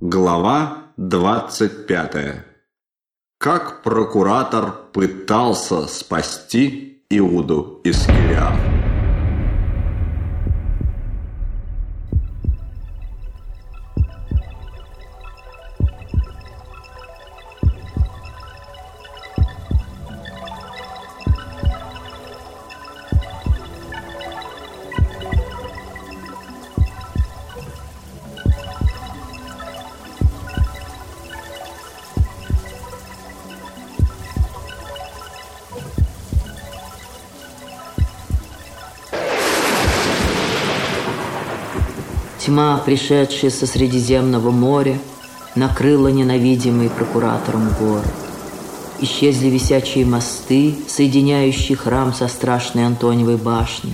Глава 25. Как прокуратор пытался спасти Иуду Искелиафа. Тьма, пришедшая со Средиземного моря, накрыла ненавидимый прокуратором город. Исчезли висячие мосты, соединяющие храм со страшной Антониевой башней.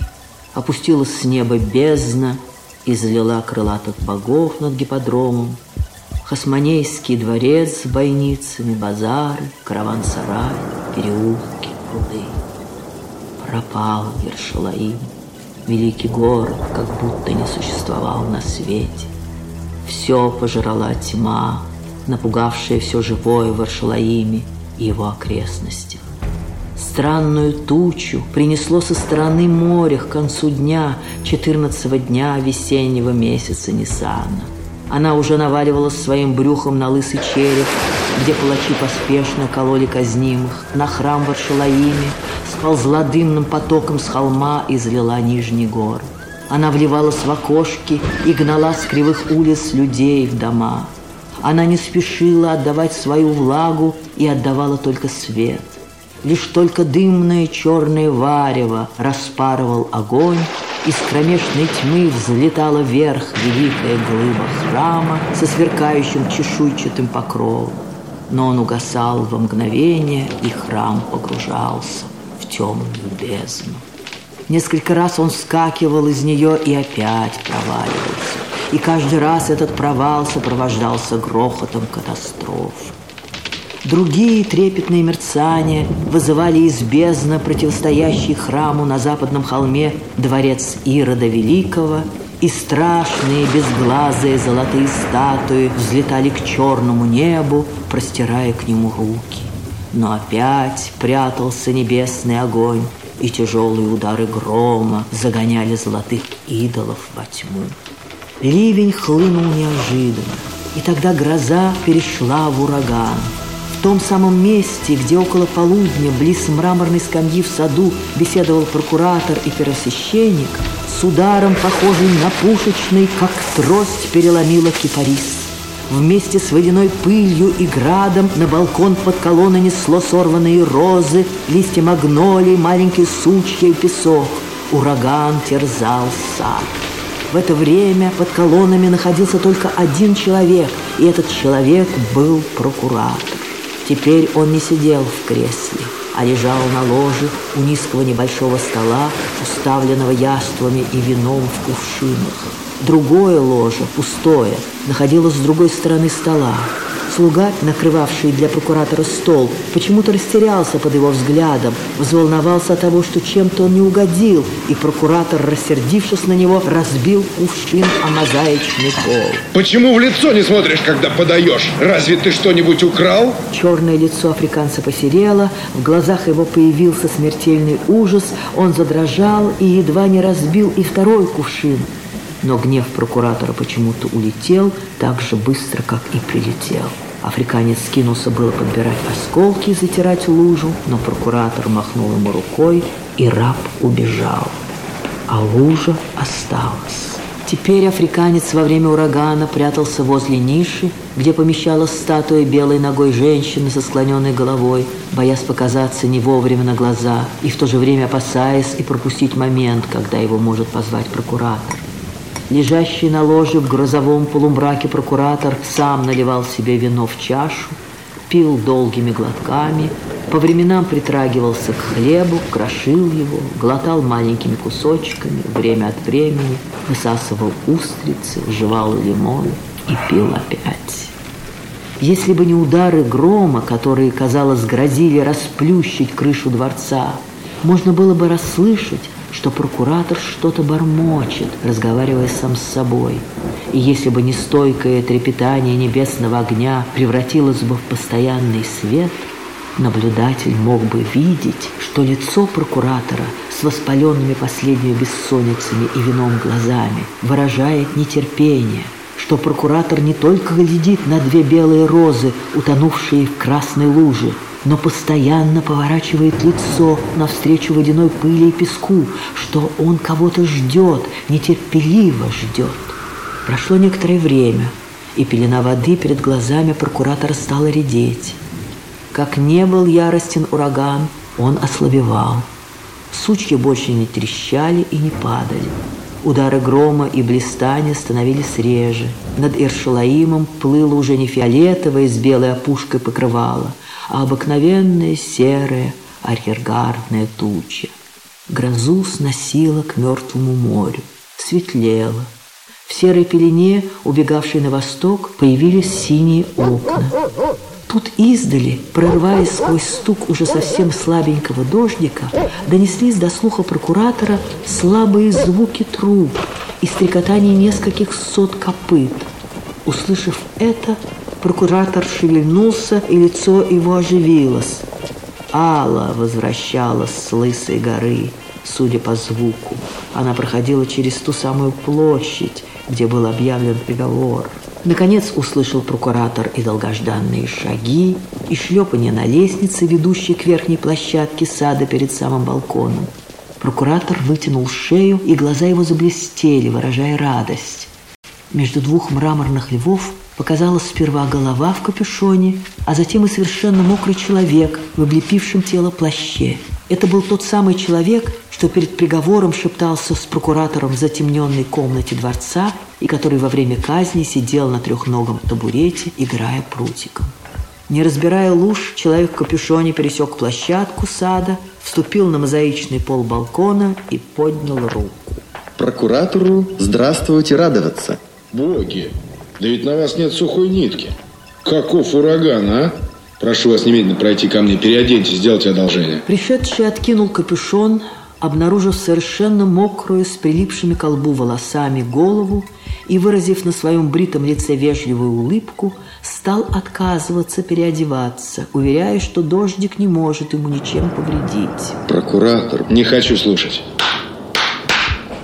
Опустилась с неба бездна и залила крылатых богов над гиподромом. Хасманейский дворец с бойницами, базары, караван-сарай, переулки, пруды. Пропал Ершалаим великий город как будто не существовал на свете. Все пожирала тьма, напугавшая все живое в Аршалаиме и его окрестностях. Странную тучу принесло со стороны моря к концу дня, 14 дня весеннего месяца Нисана. Она уже наваливалась своим брюхом на лысый череп, где палачи поспешно кололи казнимых, на храм в Аршалаиме, сползла дымным потоком с холма и залила нижний гор. Она вливалась в окошки и гнала с кривых улиц людей в дома. Она не спешила отдавать свою влагу и отдавала только свет. Лишь только дымное черное варево распарывал огонь, из кромешной тьмы взлетала вверх великая глыба храма со сверкающим чешуйчатым покровом. Но он угасал во мгновение, и храм погружался темную бездну. Несколько раз он вскакивал из нее и опять проваливался. И каждый раз этот провал сопровождался грохотом катастрофы. Другие трепетные мерцания вызывали из бездны противостоящий храму на западном холме дворец Ирода Великого, и страшные безглазые золотые статуи взлетали к черному небу, простирая к нему руки. Но опять прятался небесный огонь, и тяжелые удары грома загоняли золотых идолов во тьму. Ливень хлынул неожиданно, и тогда гроза перешла в ураган. В том самом месте, где около полудня, близ мраморной скамьи в саду, беседовал прокуратор и первосвященник, с ударом, похожим на пушечный, как трость переломила кипарис. Вместе с водяной пылью и градом на балкон под колонной несло сорванные розы, листья магнолий, маленькие сучья и песок. Ураган терзал сад. В это время под колоннами находился только один человек, и этот человек был прокуратор. Теперь он не сидел в кресле, а лежал на ложе у низкого небольшого стола, уставленного яствами и вином в кувшинах. Другое ложе, пустое, находилось с другой стороны стола. Слуга, накрывавший для прокуратора стол, почему-то растерялся под его взглядом, взволновался от того, что чем-то он не угодил, и прокуратор, рассердившись на него, разбил кувшин о мозаичный пол. Почему в лицо не смотришь, когда подаешь? Разве ты что-нибудь украл? Черное лицо африканца посерело, в глазах его появился смертельный ужас, он задрожал и едва не разбил и второй кувшин – но гнев прокуратора почему-то улетел так же быстро, как и прилетел. Африканец скинулся было подбирать осколки и затирать лужу, но прокуратор махнул ему рукой, и раб убежал. А лужа осталась. Теперь африканец во время урагана прятался возле ниши, где помещалась статуя белой ногой женщины со склоненной головой, боясь показаться не вовремя на глаза и в то же время опасаясь и пропустить момент, когда его может позвать прокуратор. Лежащий на ложе в грозовом полумраке прокуратор сам наливал себе вино в чашу, пил долгими глотками, по временам притрагивался к хлебу, крошил его, глотал маленькими кусочками, время от времени высасывал устрицы, жевал лимон и пил опять. Если бы не удары грома, которые, казалось, грозили расплющить крышу дворца, можно было бы расслышать, что прокуратор что-то бормочет, разговаривая сам с собой. И если бы не стойкое трепетание небесного огня превратилось бы в постоянный свет, наблюдатель мог бы видеть, что лицо прокуратора с воспаленными последними бессонницами и вином глазами выражает нетерпение, что прокуратор не только глядит на две белые розы, утонувшие в красной луже, но постоянно поворачивает лицо навстречу водяной пыли и песку, что он кого-то ждет, нетерпеливо ждет. Прошло некоторое время, и пелена воды перед глазами прокуратора стала редеть. Как не был яростен ураган, он ослабевал. Сучья больше не трещали и не падали. Удары грома и блистания становились реже. Над Иршалаимом плыло уже не фиолетовое с белой опушкой покрывало, а обыкновенная серая арьергардная туча. Грозу сносило к мертвому морю. Светлело. В серой пелене, убегавшей на восток, появились синие окна. Тут издали, прорываясь сквозь стук уже совсем слабенького дождика, донеслись до слуха прокуратора слабые звуки труб и стрекотание нескольких сот копыт. Услышав это, прокуратор шевельнулся, и лицо его оживилось. Алла возвращалась с Лысой горы, судя по звуку. Она проходила через ту самую площадь, где был объявлен приговор. Наконец услышал прокуратор и долгожданные шаги, и шлепание на лестнице, ведущей к верхней площадке сада перед самым балконом. Прокуратор вытянул шею, и глаза его заблестели, выражая радость. Между двух мраморных львов показалась сперва голова в капюшоне, а затем и совершенно мокрый человек в облепившем тело плаще. Это был тот самый человек, что перед приговором шептался с прокуратором в затемненной комнате дворца и который во время казни сидел на трехногом табурете, играя прутиком. Не разбирая луж, человек в капюшоне пересек площадку сада, вступил на мозаичный пол балкона и поднял руку. Прокуратору здравствуйте радоваться. Боги, да ведь на вас нет сухой нитки. Каков ураган, а? Прошу вас немедленно пройти ко мне, переоденьтесь, сделайте одолжение. Пришедший откинул капюшон, обнаружив совершенно мокрую, с прилипшими к колбу волосами голову и, выразив на своем бритом лице вежливую улыбку, стал отказываться переодеваться, уверяя, что дождик не может ему ничем повредить. Прокуратор, не хочу слушать.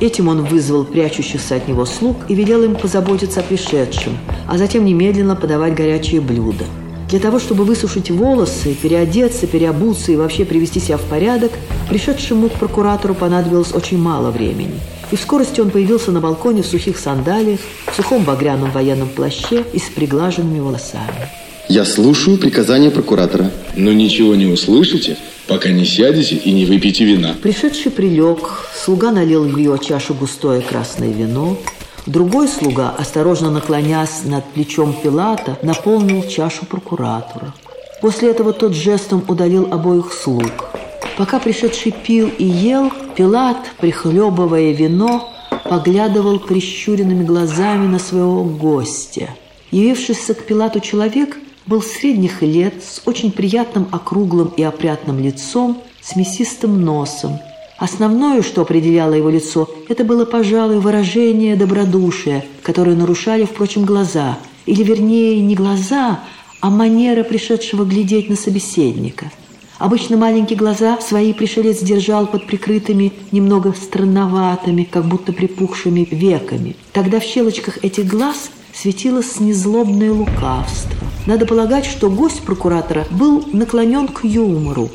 Этим он вызвал прячущихся от него слуг и велел им позаботиться о пришедшем, а затем немедленно подавать горячие блюда. Для того, чтобы высушить волосы, переодеться, переобуться и вообще привести себя в порядок, пришедшему к прокуратору понадобилось очень мало времени. И в скорости он появился на балконе в сухих сандалиях, в сухом багряном военном плаще и с приглаженными волосами. Я слушаю приказания прокуратора. Но ничего не услышите, пока не сядете и не выпьете вина. Пришедший прилег, слуга налил в ее чашу густое красное вино, Другой слуга, осторожно наклонясь над плечом Пилата, наполнил чашу прокуратора. После этого тот жестом удалил обоих слуг. Пока пришедший пил и ел, Пилат, прихлебывая вино, поглядывал прищуренными глазами на своего гостя. Явившийся к Пилату человек был средних лет, с очень приятным округлым и опрятным лицом, с мясистым носом. Основное, что определяло его лицо, это было, пожалуй, выражение добродушия, которое нарушали, впрочем, глаза. Или, вернее, не глаза, а манера пришедшего глядеть на собеседника. Обычно маленькие глаза свои пришелец держал под прикрытыми, немного странноватыми, как будто припухшими веками. Тогда в щелочках этих глаз светилось незлобное лукавство. Надо полагать, что гость прокуратора был наклонен к юмору.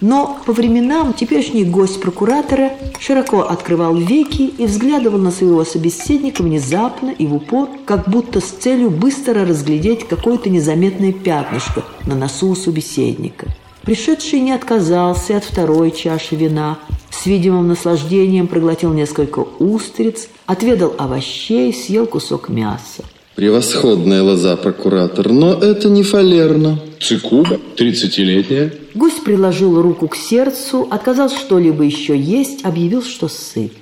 Но по временам теперешний гость прокуратора широко открывал веки и взглядывал на своего собеседника внезапно и в упор, как будто с целью быстро разглядеть какое-то незаметное пятнышко на носу у собеседника. Пришедший не отказался от второй чаши вина, с видимым наслаждением проглотил несколько устриц, отведал овощей, съел кусок мяса. Превосходная лоза, прокуратор, но это не фалерно. Цикуба, 30-летняя. Гость приложил руку к сердцу, отказался что-либо еще есть, объявил, что сыт.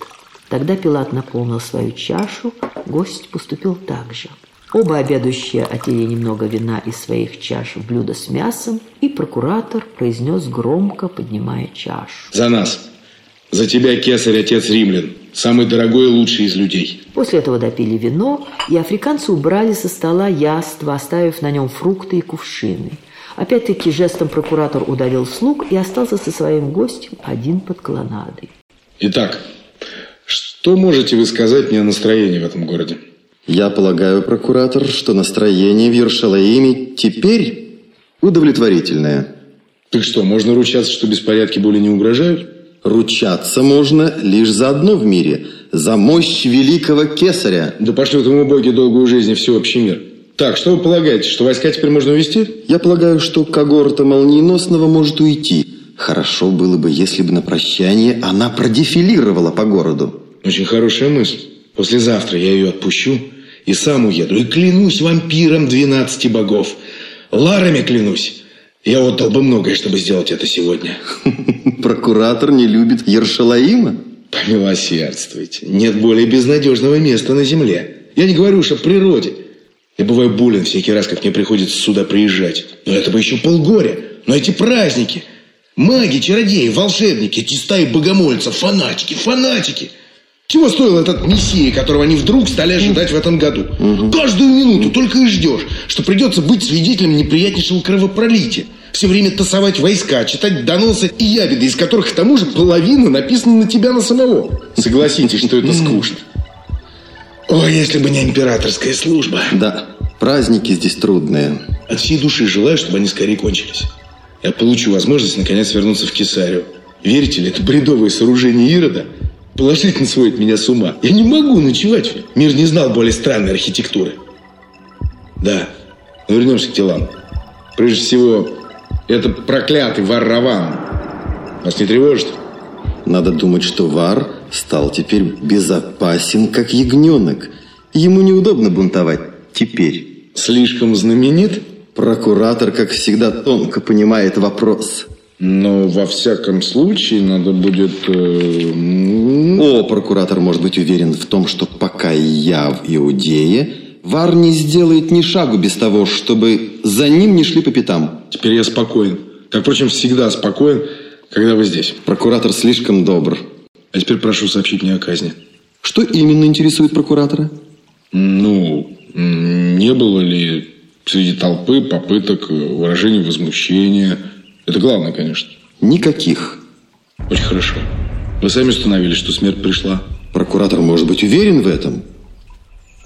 Тогда Пилат наполнил свою чашу, гость поступил так же. Оба обедающие отели немного вина из своих чаш в блюдо с мясом, и прокуратор произнес громко, поднимая чашу. За нас. За тебя, кесарь, отец римлян. Самый дорогой и лучший из людей. После этого допили вино, и африканцы убрали со стола яство, оставив на нем фрукты и кувшины. Опять-таки жестом прокуратор удалил слуг и остался со своим гостем один под колоннадой. Итак, что можете вы сказать мне о настроении в этом городе? Я полагаю, прокуратор, что настроение в Ершалаиме теперь удовлетворительное. Так что, можно ручаться, что беспорядки более не угрожают? Ручаться можно лишь за одно в мире – за мощь великого кесаря. Да пошлют ему боги долгую жизнь и всеобщий мир. Так, что вы полагаете, что войска теперь можно увести? Я полагаю, что когорта молниеносного может уйти. Хорошо было бы, если бы на прощание она продефилировала по городу. Очень хорошая мысль. Послезавтра я ее отпущу и сам уеду. И клянусь вампиром двенадцати богов. Ларами клянусь. Я отдал бы многое, чтобы сделать это сегодня. Прокуратор не любит Ершалаима? Помилосердствуйте. Нет более безнадежного места на земле. Я не говорю уж о природе. Я бываю болен всякий раз, как мне приходится сюда приезжать. Но это бы еще полгоря. Но эти праздники... Маги, чародеи, волшебники, эти стаи богомольцев, фанатики, фанатики. Чего стоил этот мессия, которого они вдруг стали ожидать в этом году? Угу. Каждую минуту только и ждешь, что придется быть свидетелем неприятнейшего кровопролития. Все время тасовать войска, читать доносы и ябеды, из которых к тому же половина написана на тебя на самого. Согласитесь, что это скучно. Ой, если бы не императорская служба. Да, праздники здесь трудные. От всей души желаю, чтобы они скорее кончились я получу возможность наконец вернуться в Кесарию. Верите ли, это бредовое сооружение Ирода положительно сводит меня с ума. Я не могу ночевать. Мир не знал более странной архитектуры. Да, но вернемся к делам. Прежде всего, это проклятый Вар-Раван. Вас не тревожит? Надо думать, что Вар стал теперь безопасен, как ягненок. Ему неудобно бунтовать теперь. Слишком знаменит? Прокуратор, как всегда, тонко понимает вопрос. Но во всяком случае надо будет... Э... О, прокуратор может быть уверен в том, что пока я в Иудее, Вар не сделает ни шагу без того, чтобы за ним не шли по пятам. Теперь я спокоен. Как, впрочем, всегда спокоен, когда вы здесь. Прокуратор слишком добр. А теперь прошу сообщить мне о казни. Что именно интересует прокуратора? Ну, не было ли среди толпы попыток выражения возмущения. Это главное, конечно. Никаких. Очень хорошо. Вы сами установили, что смерть пришла. Прокуратор может быть уверен в этом.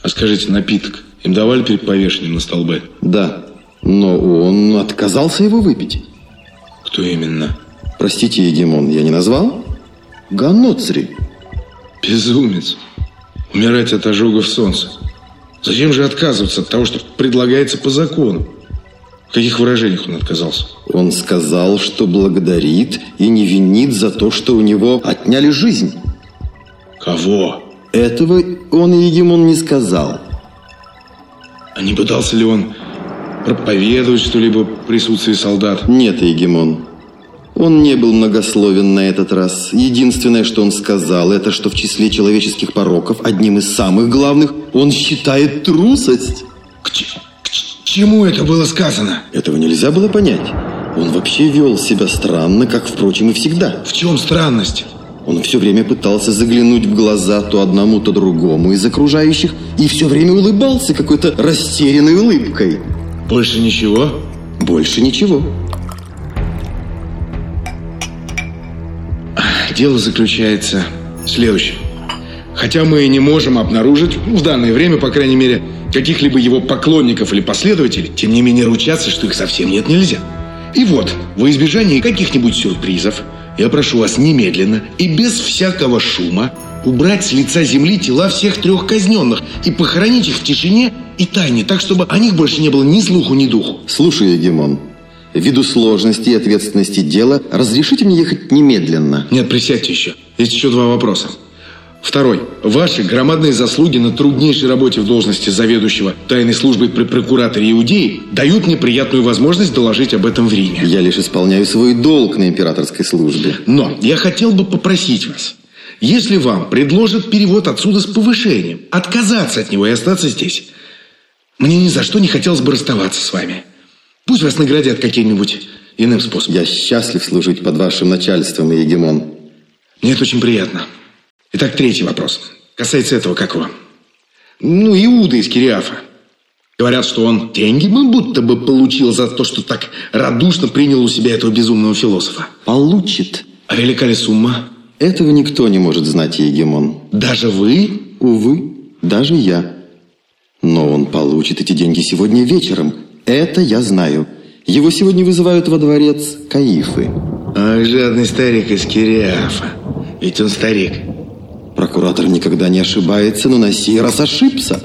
А скажите, напиток им давали перед повешением на столбе? Да, но он отказался его выпить. Кто именно? Простите, Егемон, я не назвал? Ганоцри. Безумец. Умирать от ожогов солнца. Зачем же отказываться от того, что предлагается по закону? В каких выражениях он отказался? Он сказал, что благодарит и не винит за то, что у него отняли жизнь. Кого? Этого он и Егемон не сказал. А не пытался ли он проповедовать что-либо присутствии солдат? Нет, Егемон. Он не был многословен на этот раз. Единственное, что он сказал, это что в числе человеческих пороков одним из самых главных он считает трусость. К, к чему это было сказано? Этого нельзя было понять. Он вообще вел себя странно, как, впрочем, и всегда. В чем странность? Он все время пытался заглянуть в глаза то одному, то другому из окружающих и все время улыбался какой-то растерянной улыбкой. Больше ничего? Больше ничего. Дело заключается в следующем. Хотя мы не можем обнаружить, в данное время, по крайней мере, каких-либо его поклонников или последователей, тем не менее ручаться, что их совсем нет нельзя. И вот, во избежание каких-нибудь сюрпризов, я прошу вас немедленно и без всякого шума убрать с лица земли тела всех трех казненных и похоронить их в тишине и тайне, так, чтобы о них больше не было ни слуху, ни духу. Слушай, Егемон, Ввиду сложности и ответственности дела, разрешите мне ехать немедленно? Нет, присядьте еще. Есть еще два вопроса. Второй. Ваши громадные заслуги на труднейшей работе в должности заведующего тайной службой при прокураторе Иудеи дают мне приятную возможность доложить об этом в Риме. Я лишь исполняю свой долг на императорской службе. Но я хотел бы попросить вас, если вам предложат перевод отсюда с повышением, отказаться от него и остаться здесь. Мне ни за что не хотелось бы расставаться с вами. Пусть вас наградят каким-нибудь иным способом. Я счастлив служить под вашим начальством, Егемон. Мне это очень приятно. Итак, третий вопрос. Касается этого, как его? Ну, Иуда из Кириафа. Говорят, что он деньги мы будто бы получил за то, что так радушно принял у себя этого безумного философа. Получит. А велика ли сумма? Этого никто не может знать, Егемон. Даже вы? Увы, даже я. Но он получит эти деньги сегодня вечером. Это я знаю. Его сегодня вызывают во дворец Каифы. Ой, жадный старик из Кириафа. Ведь он старик. Прокуратор никогда не ошибается, но на сей раз ошибся.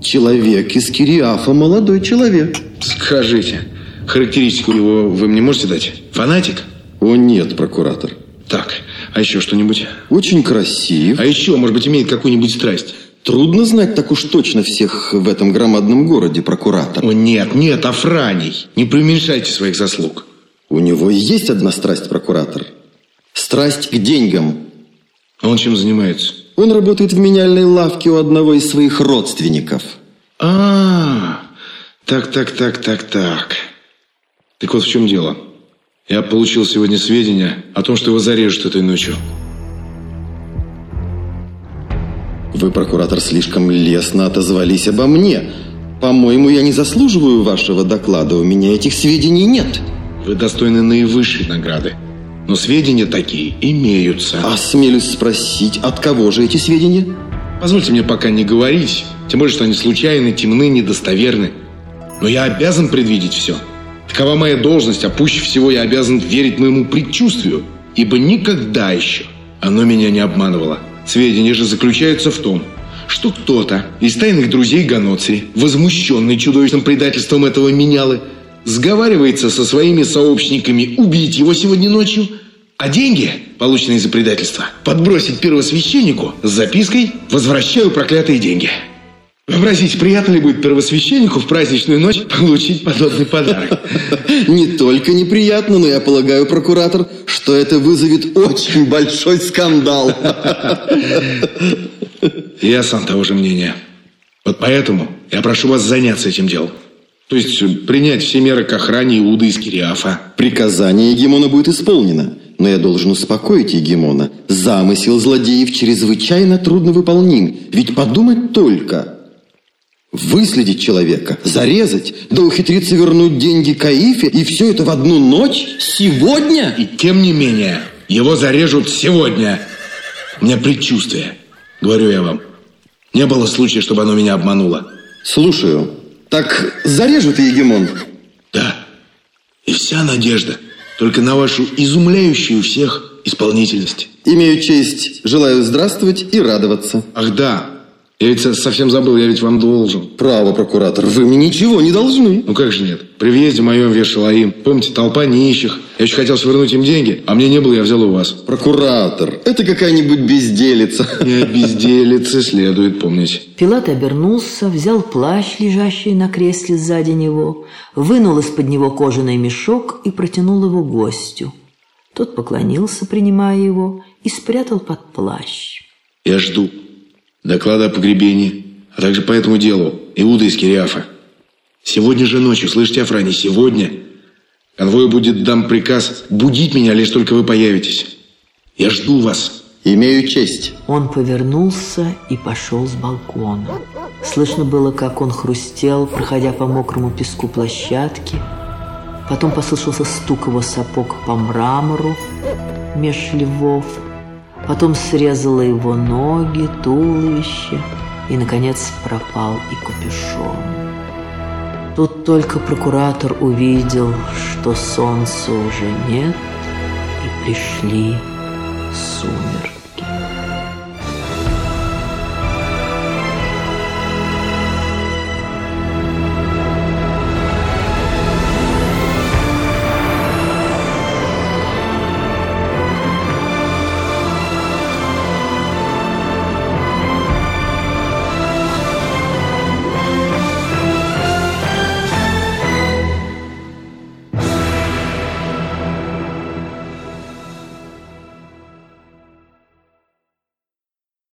Человек из Кириафа, молодой человек. Скажите, характеристику его вы мне можете дать? Фанатик? О нет, прокуратор. Так, а еще что-нибудь? Очень красив. А еще, может быть, имеет какую-нибудь страсть? Трудно знать так уж точно всех в этом громадном городе, прокуратор. О, нет, нет, Афраний. Не преуменьшайте своих заслуг. У него есть одна страсть, прокуратор. Страсть к деньгам. А он чем занимается? Он работает в меняльной лавке у одного из своих родственников. А, так, так, так, так, так. Так вот в чем дело. Я получил сегодня сведения о том, что его зарежут этой ночью. Вы, прокуратор, слишком лестно отозвались обо мне. По-моему, я не заслуживаю вашего доклада. У меня этих сведений нет. Вы достойны наивысшей награды. Но сведения такие имеются. Осмелюсь спросить, от кого же эти сведения? Позвольте мне пока не говорить, тем более, что они случайны, темны, недостоверны. Но я обязан предвидеть все. Такова моя должность, а пуще всего я обязан верить моему предчувствию, ибо никогда еще оно меня не обманывало. Сведения же заключаются в том, что кто-то из тайных друзей Ганоци, возмущенный чудовищным предательством этого менялы, сговаривается со своими сообщниками убить его сегодня ночью, а деньги, полученные за предательство, подбросить первосвященнику с запиской «Возвращаю проклятые деньги». Вообразите, приятно ли будет первосвященнику в праздничную ночь получить подобный подарок? Не только неприятно, но я полагаю, прокуратор, что это вызовет очень большой скандал. Я сам того же мнения. Вот поэтому я прошу вас заняться этим делом. То есть принять все меры к охране Иуды из Кириафа. Приказание Егемона будет исполнено. Но я должен успокоить Егемона. Замысел злодеев чрезвычайно трудно выполним. Ведь подумать только. Выследить человека, зарезать, да ухитриться вернуть деньги Каифе, и все это в одну ночь? Сегодня? И тем не менее, его зарежут сегодня. У меня предчувствие, говорю я вам. Не было случая, чтобы оно меня обмануло. Слушаю. Так зарежут Егемон? Да. И вся надежда только на вашу изумляющую всех исполнительность. Имею честь, желаю здравствовать и радоваться. Ах да, я ведь совсем забыл, я ведь вам должен. Право, прокуратор, вы мне ничего не должны. Ну как же нет? При въезде моем в Вершалаим, помните, толпа нищих. Я еще хотел свернуть им деньги, а мне не было, я взял у вас. Прокуратор, это какая-нибудь безделица. И о безделице следует помнить. Пилат обернулся, взял плащ, лежащий на кресле сзади него, вынул из-под него кожаный мешок и протянул его гостю. Тот поклонился, принимая его, и спрятал под плащ. Я жду доклада о погребении, а также по этому делу Иуда из Кириафа. Сегодня же ночью, слышите, Афрани, сегодня конвою будет дан приказ будить меня, лишь только вы появитесь. Я жду вас. Имею честь. Он повернулся и пошел с балкона. Слышно было, как он хрустел, проходя по мокрому песку площадки. Потом послышался стук его сапог по мрамору меж львов. Потом срезала его ноги, туловище и, наконец, пропал и капюшон. Тут только прокуратор увидел, что солнца уже нет, и пришли сумерки.